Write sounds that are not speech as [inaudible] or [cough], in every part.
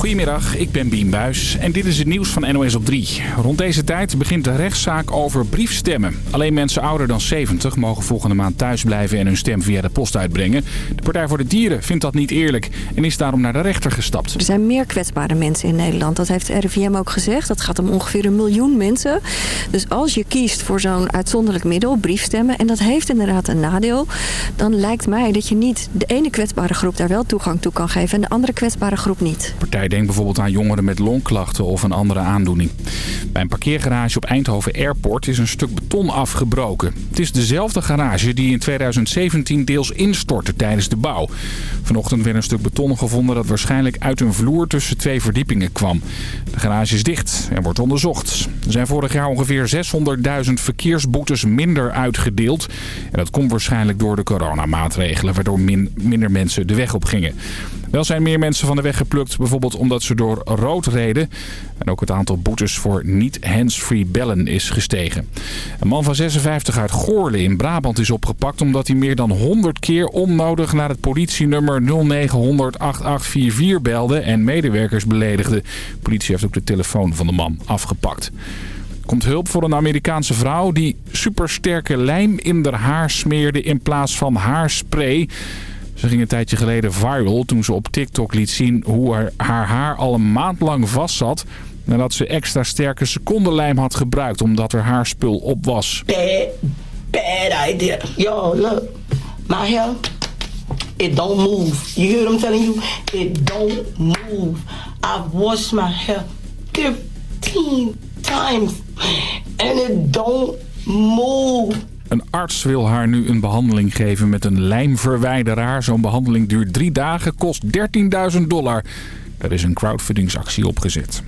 Goedemiddag, ik ben Bien Buis en dit is het nieuws van NOS op 3. Rond deze tijd begint de rechtszaak over briefstemmen. Alleen mensen ouder dan 70 mogen volgende maand thuis blijven en hun stem via de post uitbrengen. De Partij voor de Dieren vindt dat niet eerlijk en is daarom naar de rechter gestapt. Er zijn meer kwetsbare mensen in Nederland. Dat heeft RIVM ook gezegd. Dat gaat om ongeveer een miljoen mensen. Dus als je kiest voor zo'n uitzonderlijk middel, briefstemmen... en dat heeft inderdaad een nadeel... dan lijkt mij dat je niet de ene kwetsbare groep daar wel toegang toe kan geven... en de andere kwetsbare groep niet. Partij denkt bijvoorbeeld aan jongeren met longklachten of een andere aandoening. Bij een parkeergarage op Eindhoven Airport is een stuk beton afgebroken. Het is dezelfde garage die in 2017 deels instortte tijdens de bouw. Vanochtend werd een stuk beton gevonden dat waarschijnlijk uit een vloer tussen twee verdiepingen kwam. De garage is dicht en wordt onderzocht. Er zijn vorig jaar ongeveer 600.000 verkeersboetes minder uitgedeeld. En dat komt waarschijnlijk door de coronamaatregelen, waardoor minder mensen de weg op gingen. Wel zijn meer mensen van de weg geplukt, bijvoorbeeld omdat ze door rood reden. En ook het aantal boetes voor niet hands-free bellen is gestegen. Een man van 56 uit Goorle in Brabant is opgepakt omdat hij meer dan 100 keer onnodig naar het politienummer 0900 8844 belde en medewerkers beledigde. De politie heeft ook de telefoon van de man afgepakt komt hulp voor een Amerikaanse vrouw die supersterke lijm in haar haar smeerde in plaats van haarspray. Ze ging een tijdje geleden viral toen ze op TikTok liet zien hoe haar, haar haar al een maand lang vast zat... nadat ze extra sterke secondenlijm had gebruikt omdat er haarspul op was. Bad, bad idea. Yo, look. My hair, it don't move. You hear what I'm telling you? It don't move. I've washed my hair 15 times and it don't move. Een arts wil haar nu een behandeling geven met een lijmverwijderaar. Zo'n behandeling duurt drie dagen, kost 13.000 dollar. Er is een crowdfundingsactie opgezet.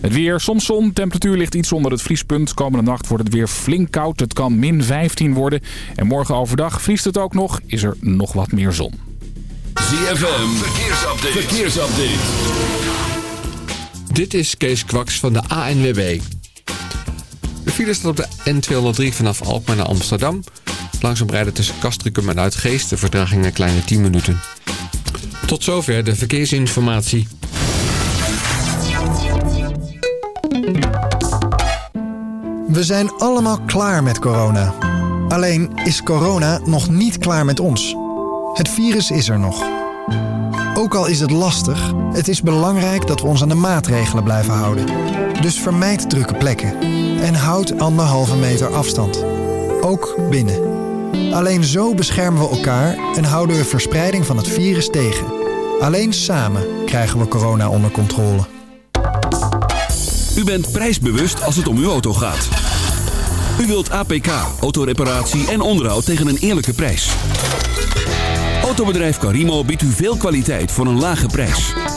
Het weer, soms zon, temperatuur ligt iets onder het vriespunt. Komende nacht wordt het weer flink koud, het kan min 15 worden. En morgen overdag vriest het ook nog, is er nog wat meer zon. ZFM, verkeersupdate. verkeersupdate. Dit is Kees Kwaks van de ANWB. De file staat op de N203 vanaf Alkmaar naar Amsterdam. Langzaam rijden tussen Castricum en Uitgeest. De vertraging een kleine 10 minuten. Tot zover de verkeersinformatie. We zijn allemaal klaar met corona. Alleen is corona nog niet klaar met ons. Het virus is er nog. Ook al is het lastig, het is belangrijk dat we ons aan de maatregelen blijven houden. Dus vermijd drukke plekken en houd anderhalve meter afstand. Ook binnen. Alleen zo beschermen we elkaar en houden we verspreiding van het virus tegen. Alleen samen krijgen we corona onder controle. U bent prijsbewust als het om uw auto gaat. U wilt APK, autoreparatie en onderhoud tegen een eerlijke prijs. Autobedrijf Carimo biedt u veel kwaliteit voor een lage prijs.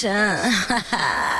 神。哈 [laughs] 哈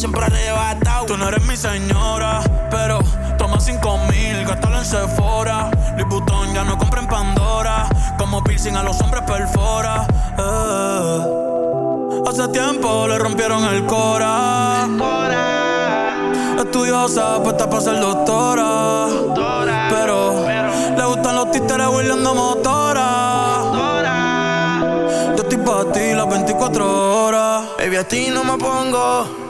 siempre arrebatado. Tú no eres mi señora, pero toma cinco mil, gástalo en Sephora. Louis Vuitton ya no compra en Pandora. Como piercing a los hombres perfora. Eh. Hace tiempo le rompieron el cora. Estudiosa, puesta para ser doctora. Pero le gustan los títeres huirleando motora. Yo estoy para ti las 24 horas. Baby, a ti no me pongo.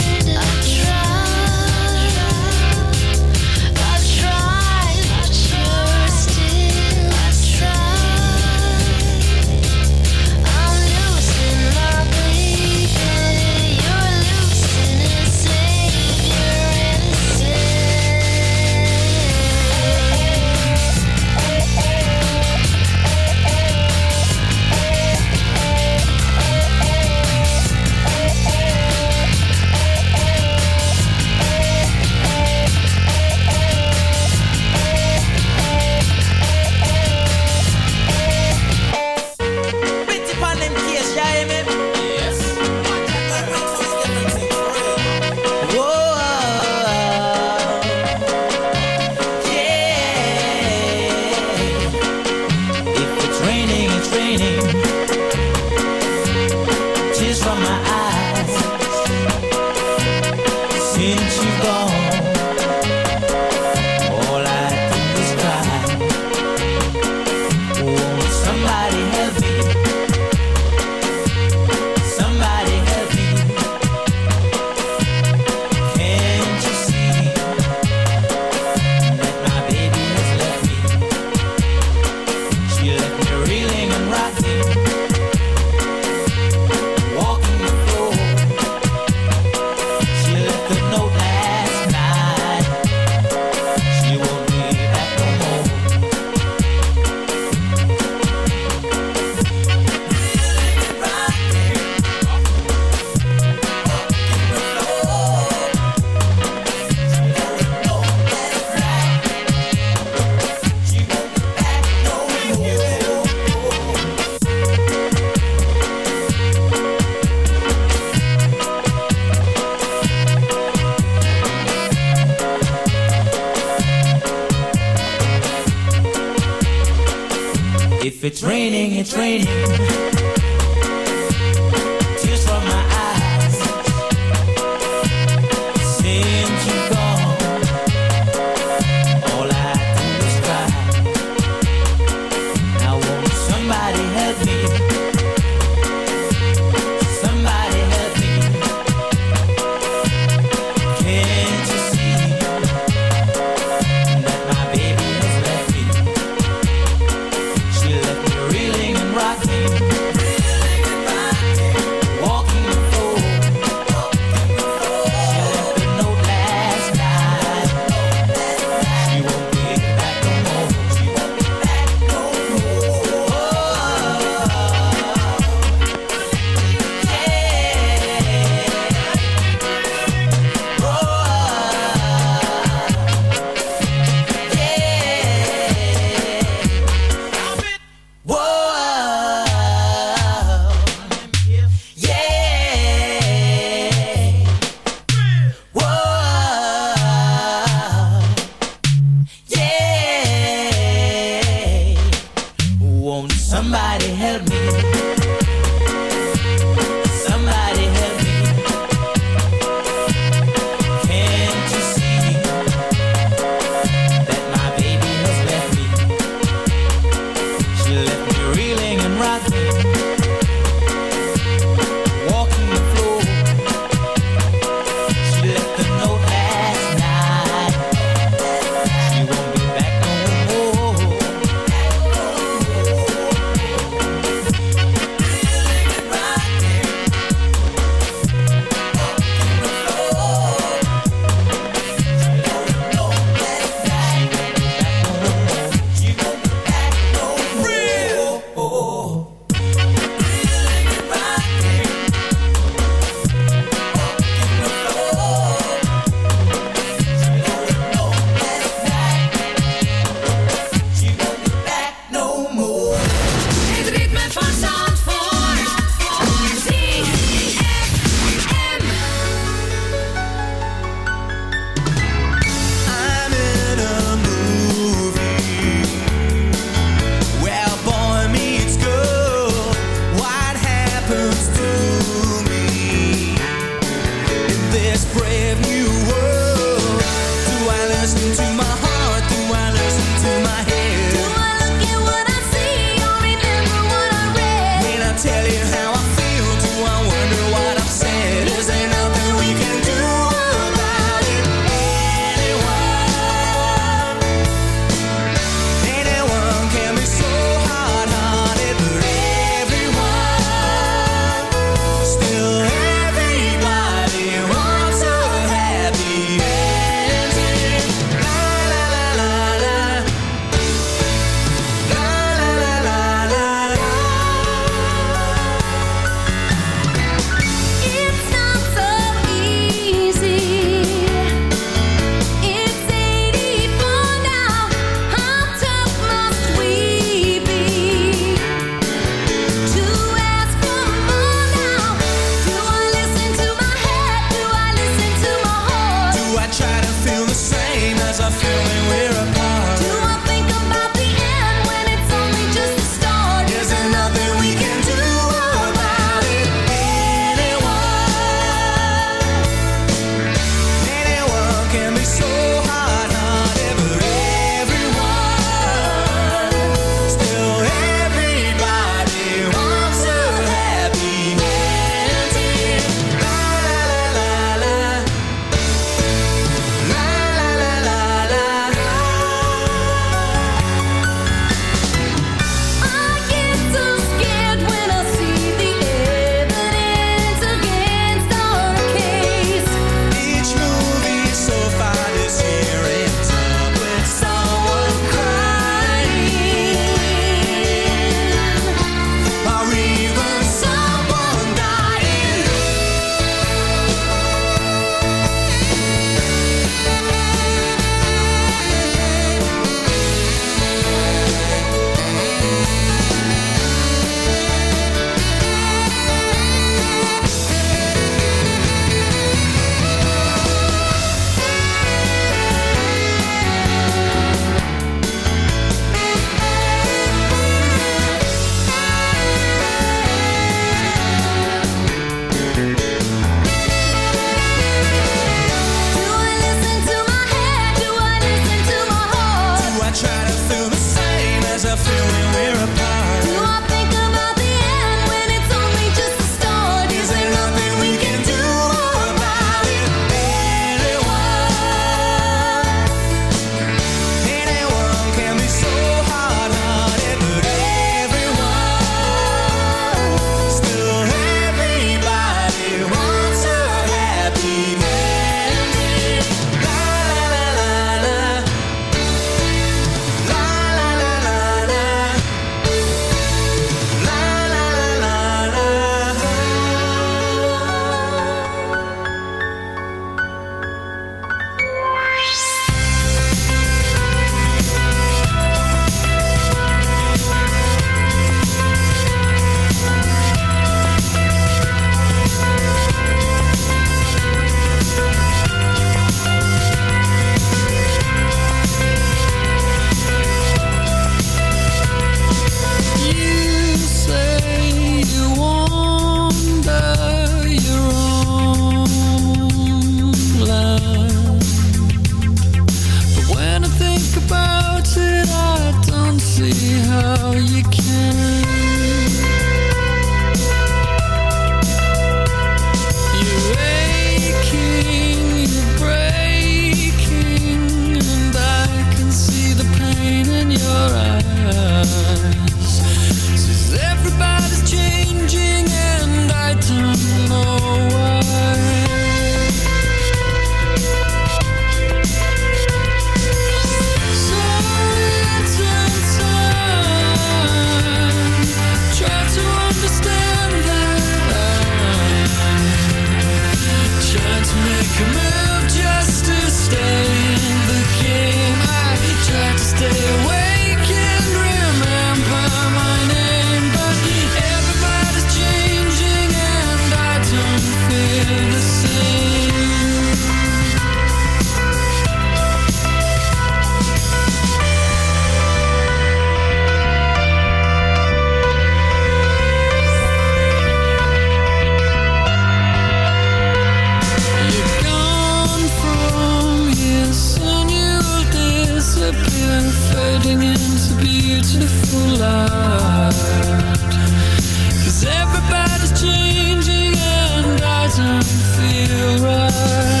Don't feel right.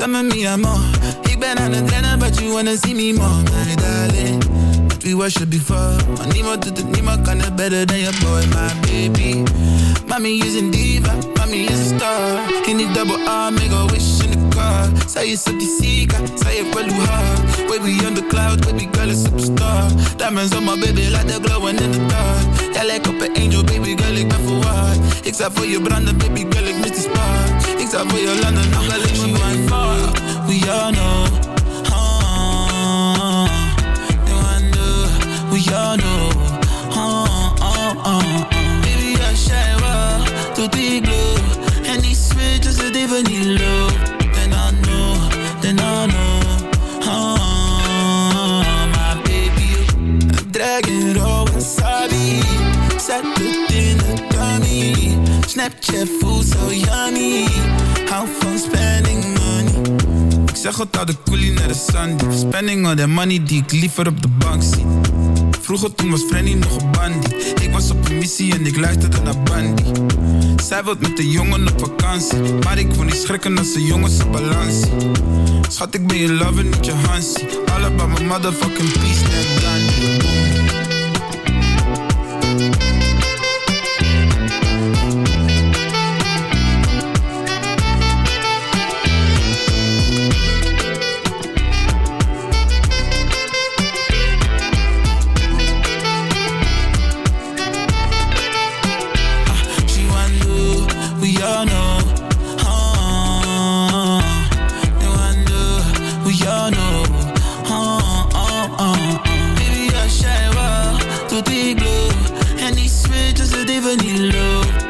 Some me amor Ik ben aan het rennen but you wanna see me more. My darling But we worship before. Maar niemand doet het, niemand kan het better than your boy my baby. Mommy is een diva, mommy is een star. In die double R, make a wish in the car. Zij is op die zij heeft wel hoe hard Baby on the cloud, baby girl is superstar. Diamonds on my baby, like they're glowing in the dark. Jij lijkt op een angel, baby girl, ik ben verwaard Ik zou voor je branden, baby girl, ik mis die spark Ik zou voor je landen, nog wel ik me mijn fuck We all know uh, You wonder, we all know uh, uh, uh, uh. Baby, I shine well, tot die glow En die switch is het even niet low Then I know, then I know uh, My baby, I'm dragging Snapchat voelt zo yummy Hou van spending money. Ik zeg het al de coolie naar de Sunday Spending all that money die ik liever op de bank zie. Vroeger toen was Frenny nog een bandie Ik was op een missie en ik luisterde naar Bandy. Zij wilt met de jongen op vakantie. Maar ik wil niet schrikken als de jongens op balans Schat ik ben je lover, niet je Hansie. All about my motherfucking peace, net Gandhi glow he's die smeet, a het even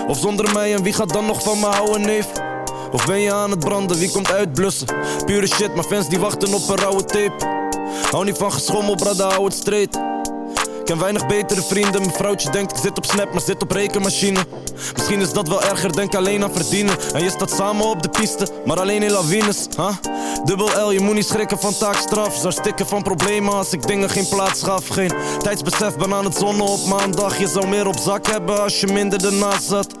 Of zonder mij en wie gaat dan nog van me houden neef? Of ben je aan het branden, wie komt uitblussen? Pure shit, maar fans die wachten op een rauwe tape. Hou niet van geschommel, brada, hou het straight. Ken weinig betere vrienden, mijn vrouwtje denkt ik zit op snap, maar zit op rekenmachine. Misschien is dat wel erger, denk alleen aan verdienen. En je staat samen op de piste, maar alleen in lawines, huh? Dubbel L, je moet niet schrikken van taakstraf. Zou stikken van problemen als ik dingen geen plaats gaf. Geen tijdsbesef, ben aan het zonnen op maandag. Je zou meer op zak hebben als je minder ernaast zat.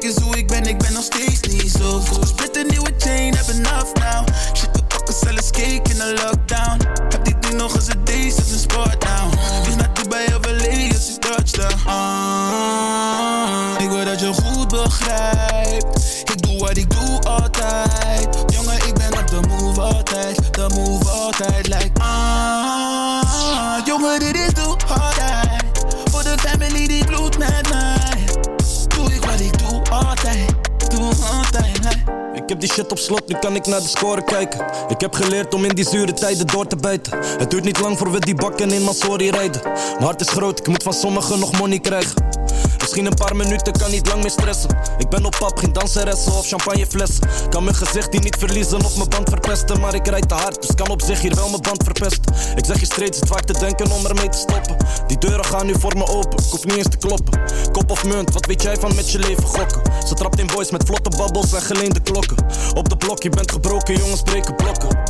Kijk hoe ik ben, ik ben nog steeds niet zo goed. Split een nieuwe chain, heb enough now. Shit, we pakken zelfs cake in de lockdown. Heb die ding nog eens een het is een sport now. Vlieg naar Dubai of LA als ik touchdown. Ah, ik wil dat je goed begrijpt. Ik doe wat ik doe altijd. Jongen, ik ben op de move altijd. De move altijd, like ah. Jongen, dit is doe altijd. Oh. Ik heb die shit op slot, nu kan ik naar de score kijken. Ik heb geleerd om in die zure tijden door te bijten. Het duurt niet lang voor we die bakken in Masori rijden. Mijn hart is groot, ik moet van sommigen nog money krijgen. Misschien een paar minuten, kan niet lang meer stressen. Ik ben op pap, geen danseressen of champagneflessen. Kan mijn gezicht hier niet verliezen of mijn band verpesten. Maar ik rijd te hard, dus kan op zich hier wel mijn band verpesten. Ik zeg je straight, zit vaak te denken om ermee te stoppen. Die deuren gaan nu voor me open, ik hoef niet eens te kloppen. Kop of munt, wat weet jij van met je leven gokken? Ze trapt in boys met vlotte babbels en geleende klokken. Op de blok, je bent gebroken, jongens breken blokken.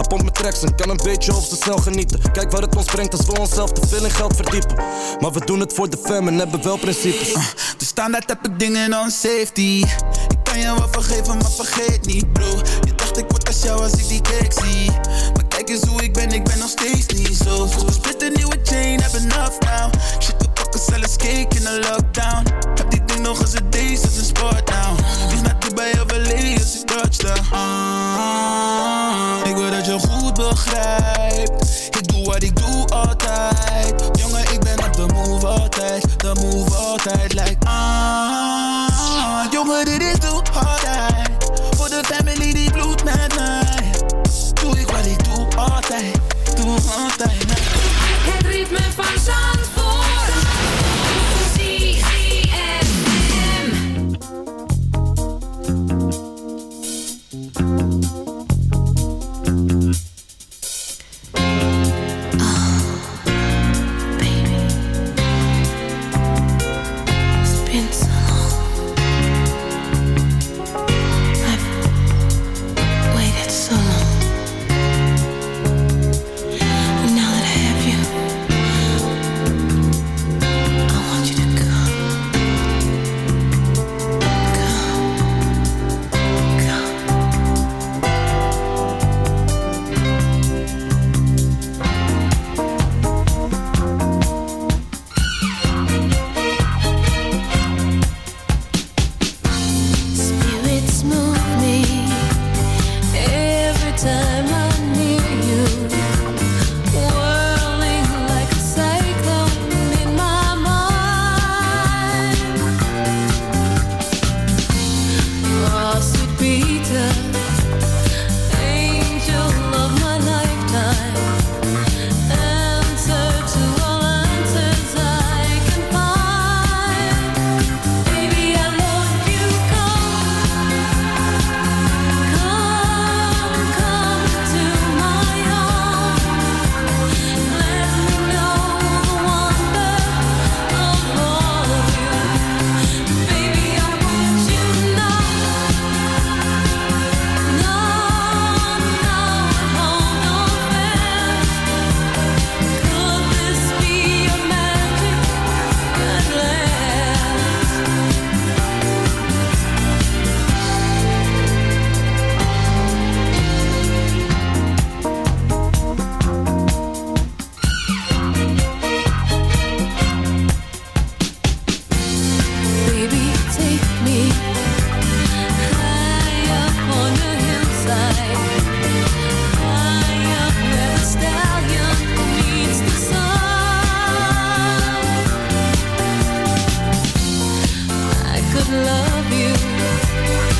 Hij pompt met tracks en kan een beetje op snel genieten. Kijk waar het ons brengt als we onszelf te veel in geld verdiepen. Maar we doen het voor de fam en hebben wel principes. Dus standaard heb ik dingen on safety. Ik kan je wel vergeven, maar vergeet niet, bro. Je dacht ik word als jou als ik die cake zie. Maar kijk eens hoe ik ben, ik ben nog steeds niet zo goed. Split een nieuwe chain, heb enough now. Shit, we pakken zelfs cake in de lockdown. Heb die ding nog eens een deze, is een sport now. Vlieg naar Dubai of LA als ik touchdown. Begrijpt. Ik doe wat ik doe altijd. Jongen, ik ben op de move altijd. De move altijd, like ah. Jongen, dit is doe altijd. Voor de family die bloedt met mij. Doe ik wat ik doe altijd. Doe altijd. Het ritme van Zandvoort. You.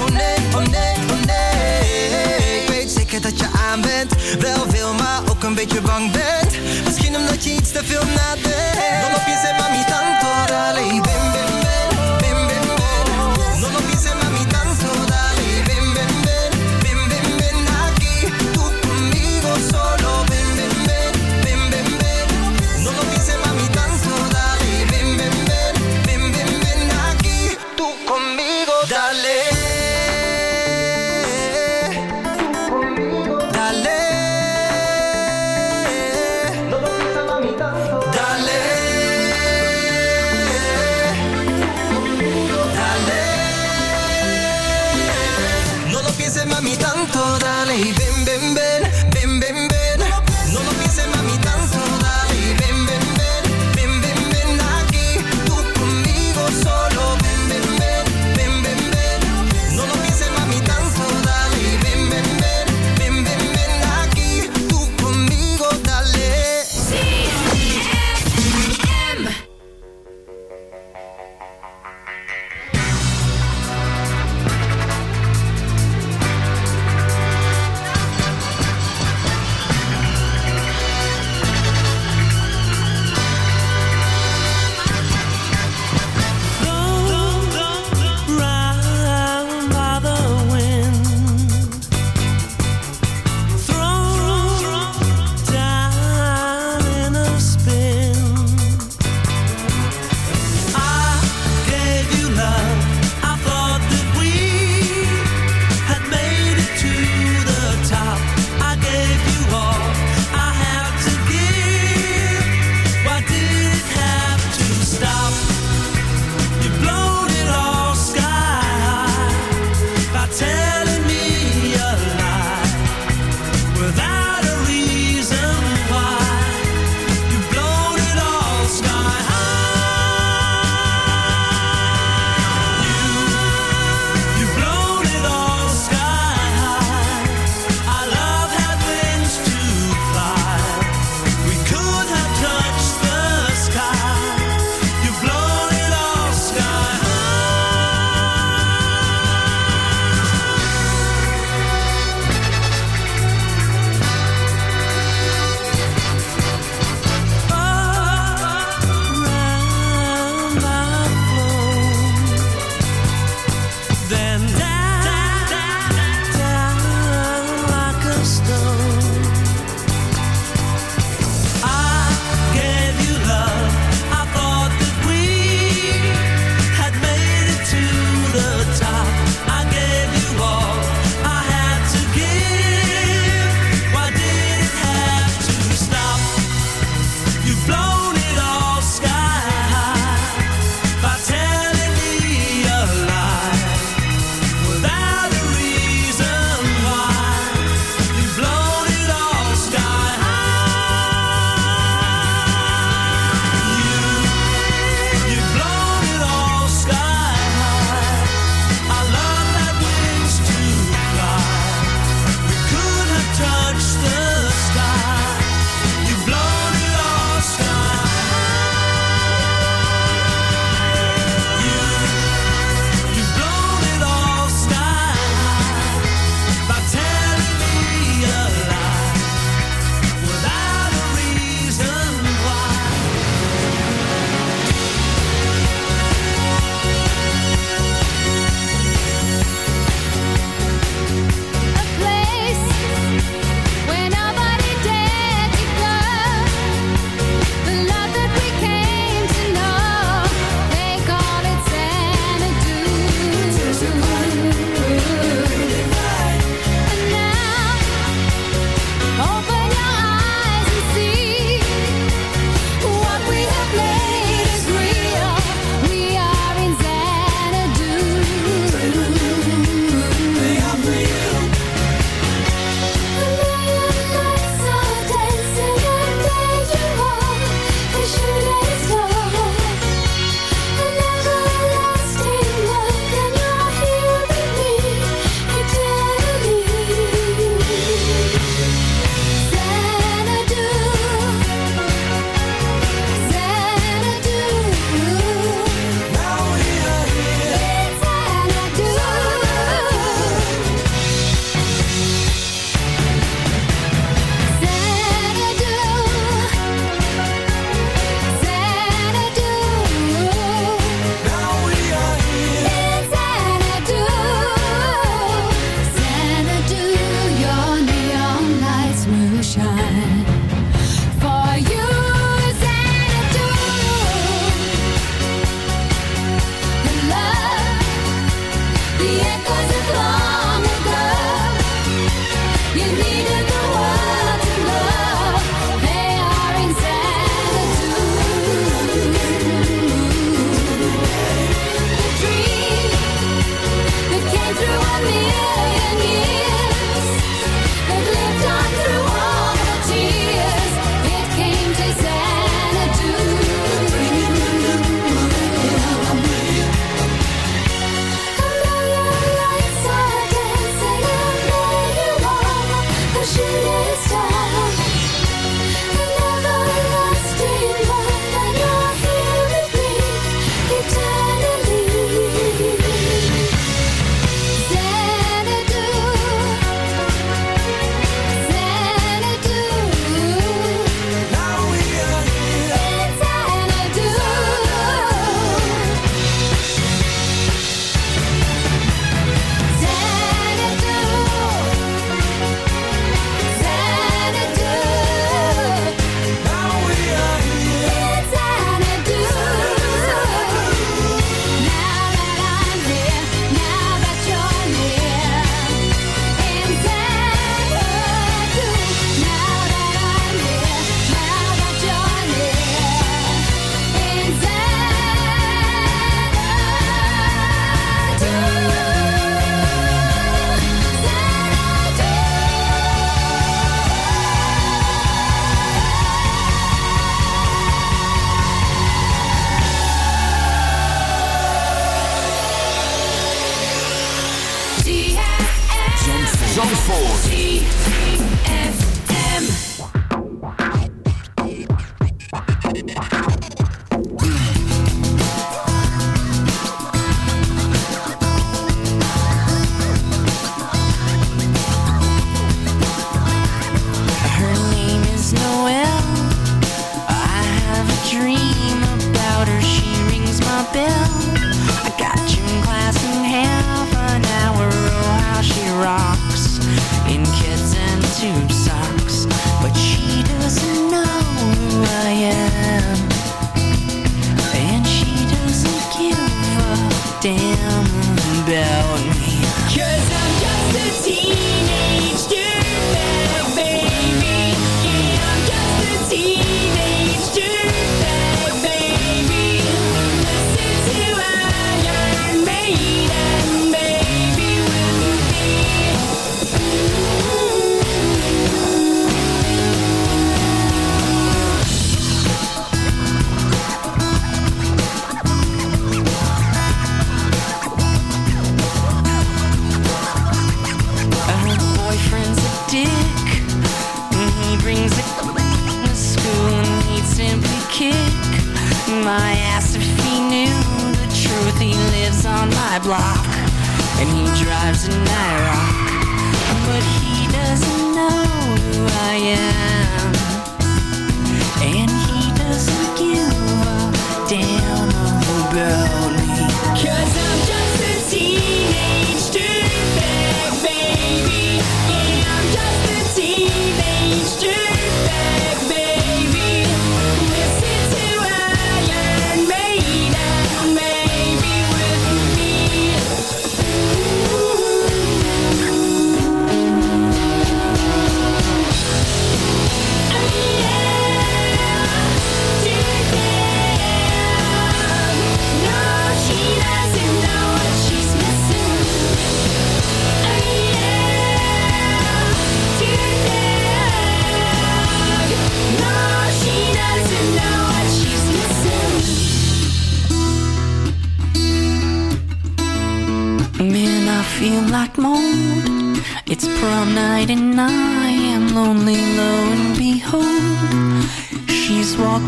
Oh nee, oh nee, oh nee. Ik weet zeker dat je aan bent. Wel veel, maar ook een beetje bang bent. Misschien omdat je iets te veel nadenkt.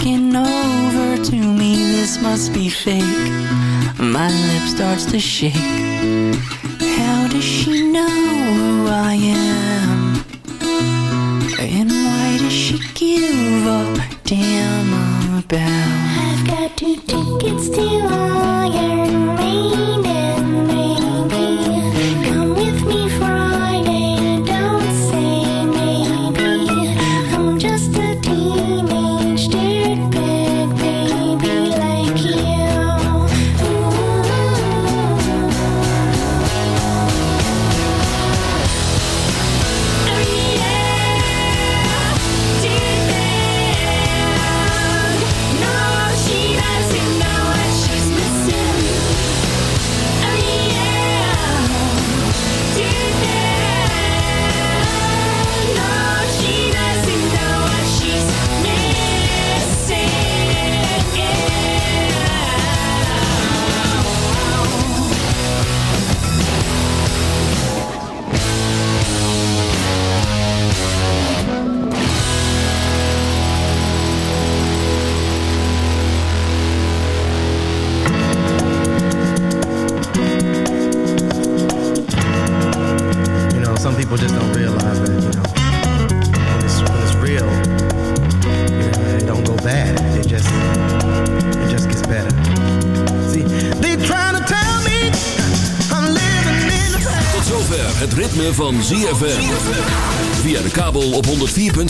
over to me. This must be fake. My lip starts to shake. How does she know who I am? And why does she give a damn about? I've got two tickets to Iron Maiden